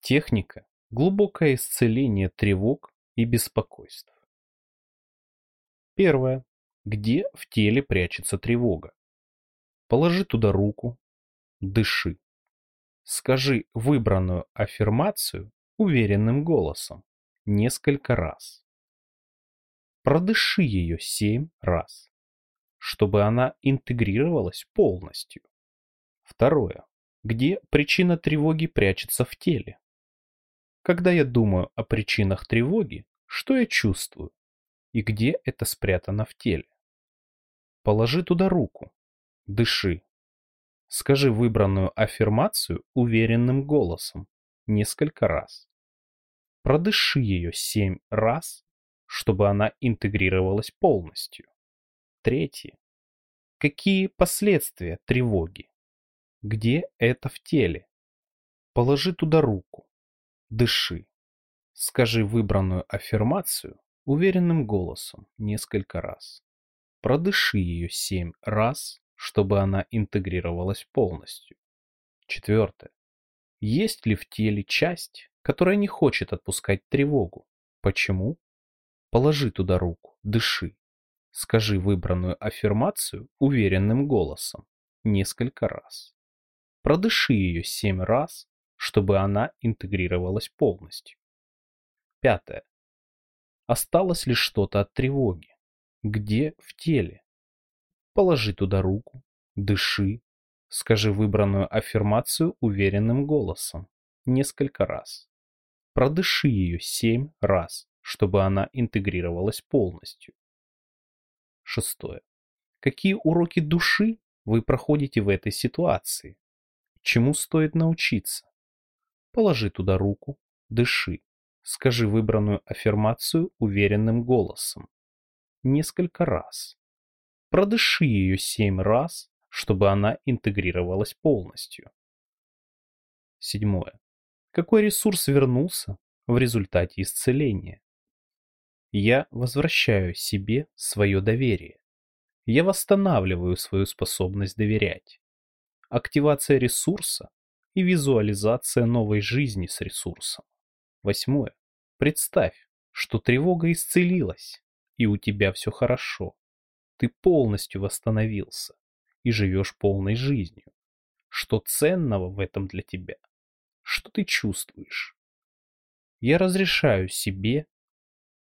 Техника – глубокое исцеление тревог и беспокойств. Первое. Где в теле прячется тревога? Положи туда руку, дыши. Скажи выбранную аффирмацию уверенным голосом несколько раз. Продыши ее семь раз, чтобы она интегрировалась полностью. Второе. Где причина тревоги прячется в теле? Когда я думаю о причинах тревоги, что я чувствую? И где это спрятано в теле? Положи туда руку. Дыши. Скажи выбранную аффирмацию уверенным голосом несколько раз. Продыши ее семь раз, чтобы она интегрировалась полностью. Третье. Какие последствия тревоги? Где это в теле? Положи туда руку. Дыши. Скажи выбранную аффирмацию уверенным голосом несколько раз. Продыши ее семь раз, чтобы она интегрировалась полностью. Четвертое. Есть ли в теле часть, которая не хочет отпускать тревогу? Почему? Положи туда руку, дыши. Скажи выбранную аффирмацию уверенным голосом несколько раз. Продыши ее семь раз, чтобы она интегрировалась полностью. Пятое. Осталось ли что-то от тревоги? Где в теле? Положи туда руку, дыши, скажи выбранную аффирмацию уверенным голосом несколько раз. Продыши ее семь раз, чтобы она интегрировалась полностью. Шестое. Какие уроки души вы проходите в этой ситуации? Чему стоит научиться? Положи туда руку, дыши. Скажи выбранную аффирмацию уверенным голосом. Несколько раз. Продыши ее семь раз, чтобы она интегрировалась полностью. Седьмое. Какой ресурс вернулся в результате исцеления? Я возвращаю себе свое доверие. Я восстанавливаю свою способность доверять активация ресурса и визуализация новой жизни с ресурсом. Восьмое. Представь, что тревога исцелилась, и у тебя все хорошо. Ты полностью восстановился и живешь полной жизнью. Что ценного в этом для тебя? Что ты чувствуешь? Я разрешаю себе